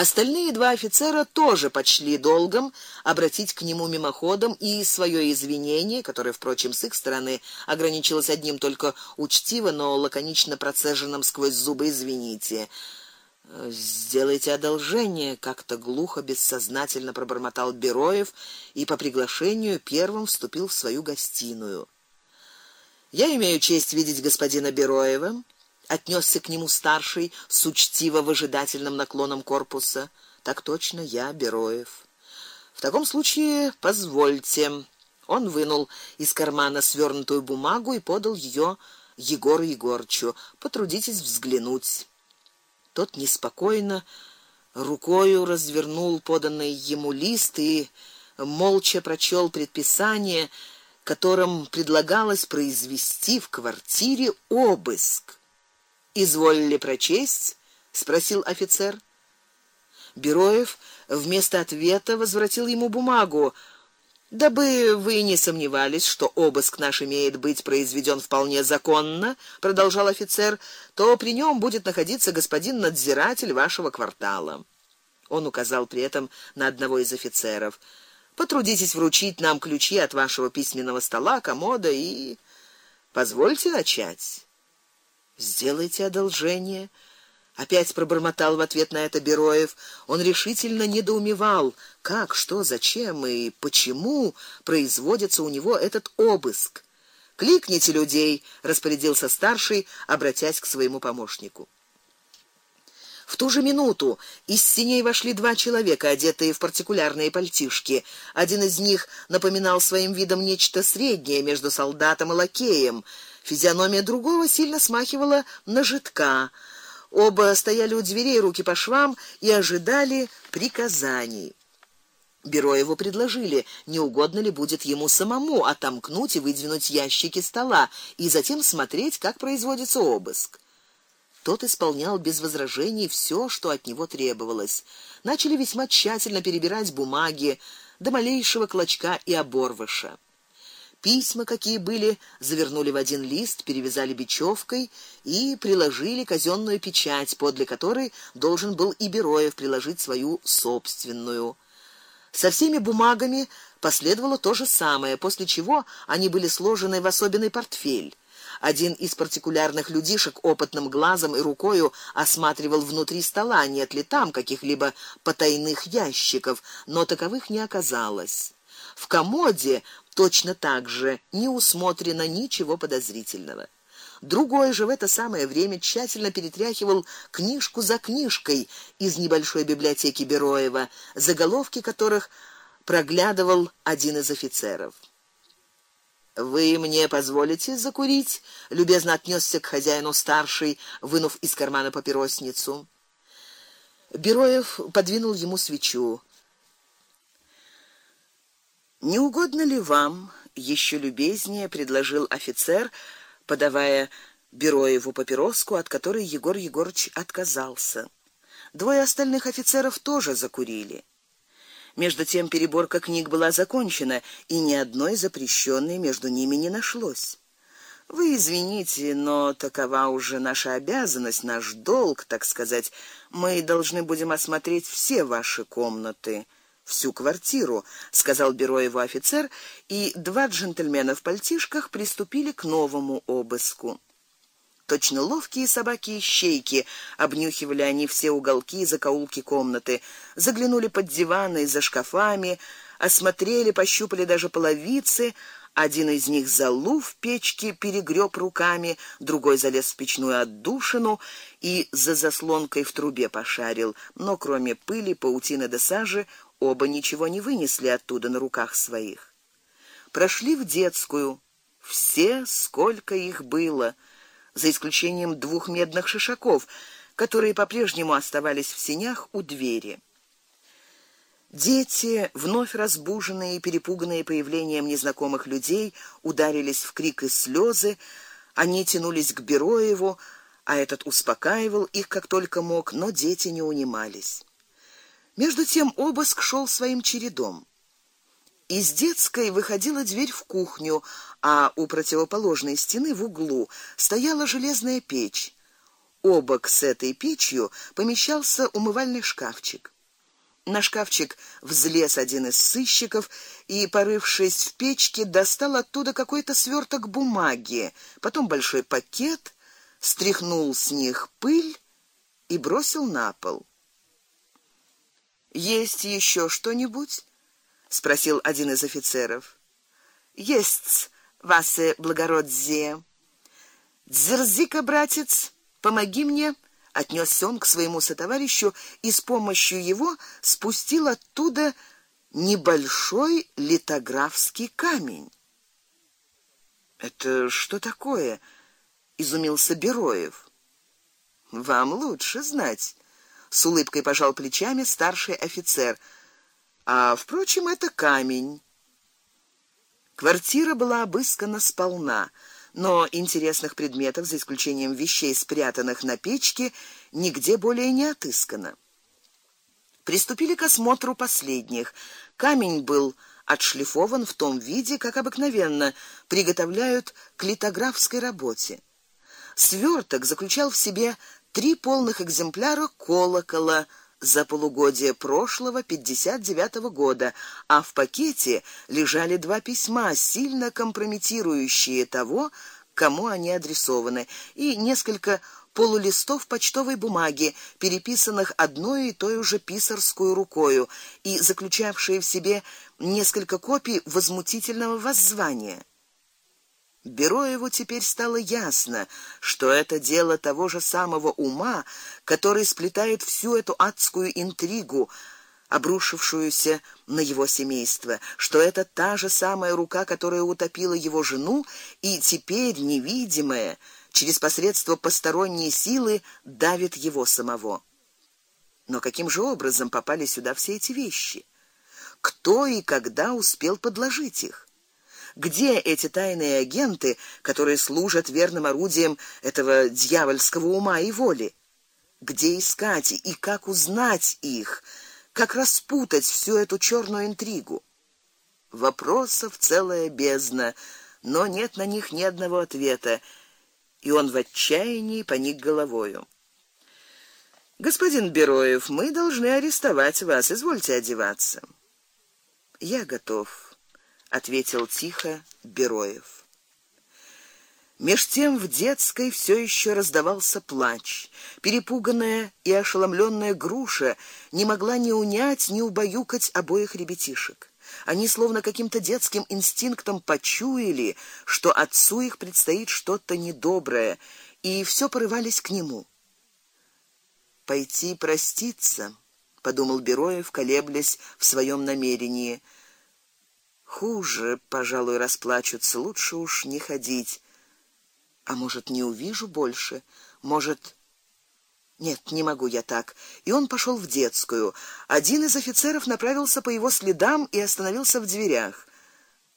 Остальные два офицера тоже почли долгом обратить к нему мимоходом и свое извинение, которое, впрочем, с их стороны ограничилось одним только учтиво, но лаконично процеженным сквозь зубы извините. Сделайте одолжение, как-то глухо, бессознательно пробормотал Бероев и по приглашению первым вступил в свою гостиную. Я имею честь видеть господина Бероева отнесся к нему старший с учтиво выжидательным наклоном корпуса. Так точно я, Бероев. В таком случае позвольте. Он вынул из кармана свернутую бумагу и подал ее Егору Егорчу. Потрудитесь взглянуть. Тот неспокойно рукой развернул поданный ему лист и молча прочел предписание, которым предлагалось произвести в квартире обыск. Изволили прочесть? спросил офицер. Бероев вместо ответа возвратил ему бумагу. Дабы вы не сомневались, что обыск наш имеет быть произведен вполне законно, продолжал офицер, то при нем будет находиться господин надзиратель вашего квартала. Он указал при этом на одного из офицеров. Потрудитесь вручить нам ключи от вашего письменного стола, комода и позвольте начать. Сделайте одолжение, опять пробормотал в ответ на это Бероев. Он решительно недоумевал, как, что, зачем и почему производится у него этот обыск. Кликните людей, распорядился старший, обратясь к своему помощнику. В ту же минуту из синей вошли два человека, одетые в партикулярные пальтишки. Один из них напоминал своим видом нечто среднее между солдатом и лакеем. Физиономия другого сильно смахивала на жидка. Оба стояли у дверей, руки по швам и ожидали приказаний. Бероеву предложили, не угодно ли будет ему самому отомкнуть и выдвинуть ящики стола и затем смотреть, как производится обыск. Тот исполнял без возражений все, что от него требовалось. Начали весьма тщательно перебирать бумаги до малейшего клочка и оборвыша. Письма, какие были, завернули в один лист, перевязали бечевкой и приложили казенную печать, подле которой должен был и Бероев приложить свою собственную. Со всеми бумагами последовало то же самое, после чего они были сложены в особенный портфель. Один из партикулярных людишек опытным глазом и рукою осматривал внутри стола, нет ли там каких-либо потайных ящиков, но таковых не оказалось. В комоде точно так же не усмотрено ничего подозрительного. Другой же в это самое время тщательно перетряхивал книжку за книжкой из небольшой библиотеки Бероева, заголовки которых проглядывал один из офицеров. Вы мне позволите закурить? любезно отнесся к хозяину старший, вынув из кармана папиросницу. Бероев подвинул ему свечу. Не угодно ли вам? еще любезнее предложил офицер, подавая Бероеву папироску, от которой Егор Егорыч отказался. Двое остальных офицеров тоже закурили. Между тем переборка книг была закончена, и ни одной запрещенной между ними не нашлось. Вы извините, но такова уже наша обязанность, наш долг, так сказать. Мы должны будем осмотреть все ваши комнаты всю квартиру, сказал Бероеву офицер, и два джентльмена в пальтишках приступили к новому обыску. Точно ловкие собаки-ищейки обнюхивали они все уголки и закоулки комнаты, заглянули под диваны и за шкафами, осмотрели, пощупали даже половицы. Один из них залу в печке перегреб руками, другой залез в печную отдушину и за заслонкой в трубе пошарил, но кроме пыли, паутины да сажи Оба ничего не вынесли оттуда на руках своих. Прошли в детскую. Все, сколько их было, за исключением двух медных шишаков, которые по-прежнему оставались в сенях у двери. Дети, вновь разбуженные и перепуганные появлением незнакомых людей, ударились в крик и слезы. Они тянулись к Бероеву, а этот успокаивал их как только мог, но дети не унимались. Между тем обыск шел своим чередом. Из детской выходила дверь в кухню, а у противоположной стены в углу стояла железная печь. Обок с этой печью помещался умывальный шкафчик. На шкафчик взлез один из сыщиков и, порывшись в печке, достал оттуда какой-то сверток бумаги, потом большой пакет, стряхнул с них пыль и бросил на пол. Есть еще что-нибудь? спросил один из офицеров. Есть, ваше благородие. Дзерзика, братец, помоги мне, отнёсся он к своему сотоварищу и с помощью его спустил оттуда небольшой литографский камень. Это что такое? изумился Бероев. Вам лучше знать, с улыбкой пожал плечами старший офицер. А впрочем, это камень. Квартира была обыскана сполна, но интересных предметов, за исключением вещей, спрятанных на печке, нигде более не отыскано. Приступили к осмотру последних. Камень был отшлифован в том виде, как обыкновенно приготовляют к литографской работе. Сверток заключал в себе три полных экземпляра колокола за полугодие прошлого 59 -го года, а в пакете лежали два письма, сильно компрометирующие того, кому они адресованы, и несколько полулистов почтовой бумаги, переписанных одной и той же писарскую рукою и заключавшие в себе несколько копий возмутительного воззвания. Бероеву теперь стало ясно, что это дело того же самого ума, который сплетает всю эту адскую интригу, обрушившуюся на его семейство, что это та же самая рука, которая утопила его жену и теперь невидимая через посредство посторонней силы давит его самого. Но каким же образом попали сюда все эти вещи? Кто и когда успел подложить их? Где эти тайные агенты, которые служат верным орудием этого дьявольского ума и воли? Где искать и как узнать их? Как распутать всю эту черную интригу? Вопросов целая бездна, но нет на них ни одного ответа, и он в отчаянии поник головою. Господин Бероев, мы должны арестовать вас, извольте одеваться. Я готов ответил тихо Бероев. Меж тем в детской все еще раздавался плач. Перепуганная и ошеломленная груша не могла ни унять, ни убаюкать обоих ребятишек. Они словно каким-то детским инстинктом почуяли, что отцу их предстоит что-то недоброе, и все порывались к нему. Пойти проститься, подумал Бероев, колеблясь в своем намерении. Хуже, пожалуй, расплачутся, лучше уж не ходить. А может, не увижу больше? Может, нет, не могу я так. И он пошел в детскую. Один из офицеров направился по его следам и остановился в дверях.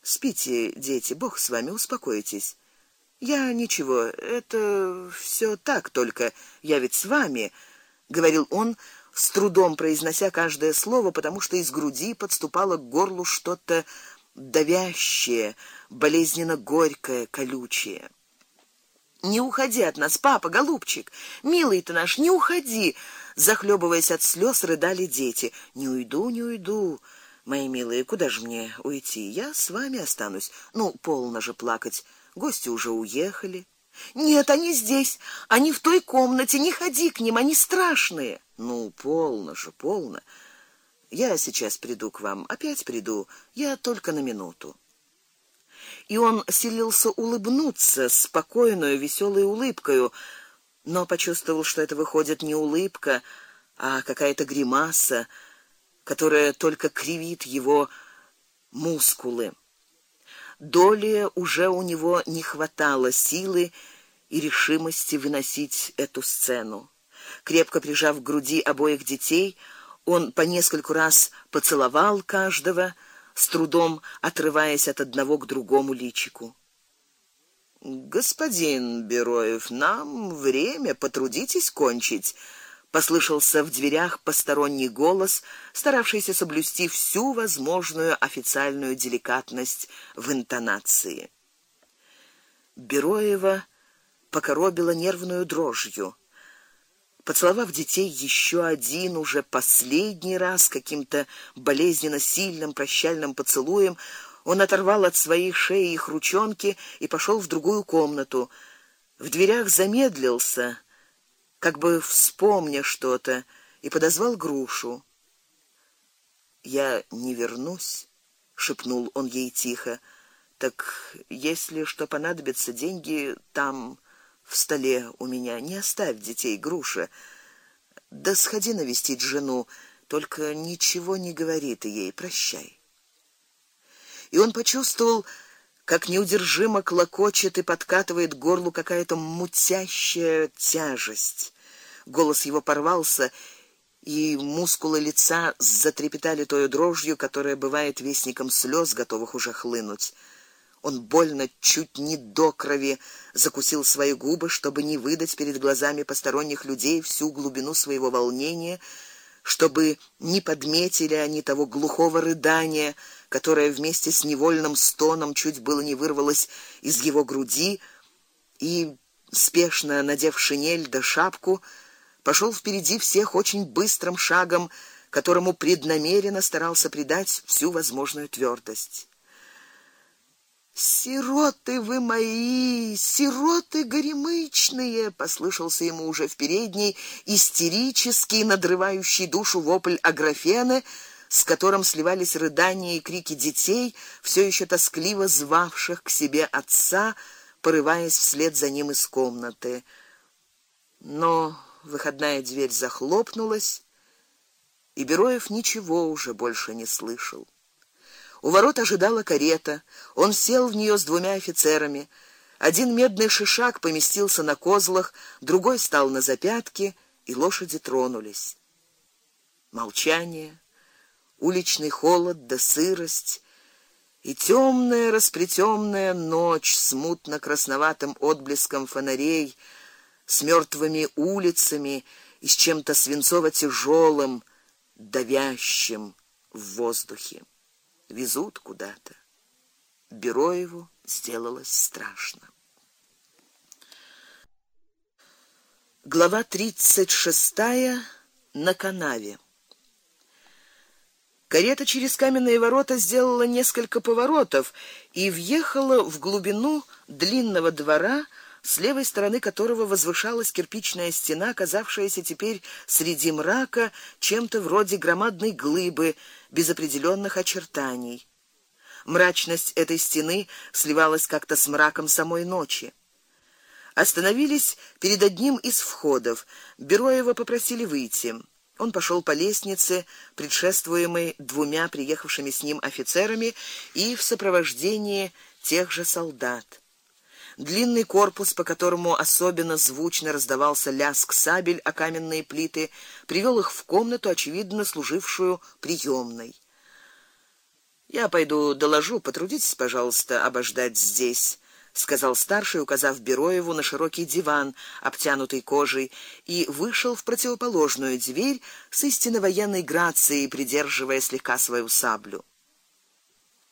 Спите, дети, Бог с вами, успокойтесь. Я ничего, это все так только. Я ведь с вами, говорил он, с трудом произнося каждое слово, потому что из груди подступало к горлу что-то давящее, болезненно горькое, колючее. Не уходи от нас, папа, голубчик. Милый ты наш, не уходи, захлебываясь от слез, рыдали дети. Не уйду, не уйду. Мои милые, куда же мне уйти? Я с вами останусь. Ну, полно же плакать. Гости уже уехали. Нет, они здесь. Они в той комнате. Не ходи к ним, они страшные. Ну, полно же, полно. Я сейчас приду к вам, опять приду. Я только на минуту. И он силился улыбнуться спокойной, веселой улыбкой, но почувствовал, что это выходит не улыбка, а какая-то гримаса, которая только кривит его мускулы. Доли уже у него не хватало силы и решимости выносить эту сцену. Крепко прижав к груди обоих детей, он по нескольку раз поцеловал каждого, с трудом отрываясь от одного к другому личику. Господин Бероев, нам время, потрудитесь кончить, послышался в дверях посторонний голос, старавшийся соблюсти всю возможную официальную деликатность в интонации. Бероева покоробила нервную дрожью. Поцеловав детей еще один уже последний раз каким-то болезненно сильным прощальным поцелуем, он оторвал от своей шеи их ручонки и пошел в другую комнату. В дверях замедлился, как бы вспомня что-то, и подозвал грушу. Я не вернусь, шепнул он ей тихо. Так если что понадобится, деньги там в столе у меня. Не оставь детей, груша. Да сходи навестить жену, только ничего не говори ты ей, прощай. И он почувствовал, как неудержимо клокочет и подкатывает к горлу какая-то мутящая тяжесть. Голос его порвался, и мускулы лица затрепетали той дрожью, которая бывает вестником слез, готовых уже хлынуть. Он больно чуть не до крови закусил свои губы, чтобы не выдать перед глазами посторонних людей всю глубину своего волнения, чтобы не подметили они того глухого рыдания, которое вместе с невольным стоном чуть было не вырвалось из его груди, и спешно надев шинель да шапку, пошел впереди всех очень быстрым шагом, которому преднамеренно старался придать всю возможную твердость. Сироты вы мои, сироты горемычные, послышался ему уже в передней истерический, надрывающий душу вопль Аграфены, с которым сливались рыдания и крики детей, все еще тоскливо звавших к себе отца, порываясь вслед за ним из комнаты. Но выходная дверь захлопнулась, и Бероев ничего уже больше не слышал. У ворот ожидала карета. Он сел в нее с двумя офицерами. Один медный шишак поместился на козлах, другой стал на запятке, и лошади тронулись. Молчание, уличный холод да сырость и темная распретёмная ночь с мутно красноватым отблеском фонарей с мертвыми улицами и с чем-то свинцово тяжелым давящим в воздухе. Везут куда-то. Бероеву сделалось страшно. Глава тридцать шестая на канаве. Карета через каменные ворота сделала несколько поворотов и въехала в глубину длинного двора с левой стороны которого возвышалась кирпичная стена, казавшаяся теперь среди мрака чем-то вроде громадной глыбы без определенных очертаний. Мрачность этой стены сливалась как-то с мраком самой ночи. Остановились перед одним из входов. Бероева попросили выйти. Он пошел по лестнице, предшествуемой двумя приехавшими с ним офицерами и в сопровождении тех же солдат. Длинный корпус, по которому особенно звучно раздавался лязг сабель о каменные плиты, привел их в комнату, очевидно служившую приёмной. Я пойду доложу, потрудитесь, пожалуйста, обождать здесь, сказал старший, указав Бероеву на широкий диван, обтянутый кожей, и вышел в противоположную дверь с истинно военной грацией, придерживая слегка свою саблю.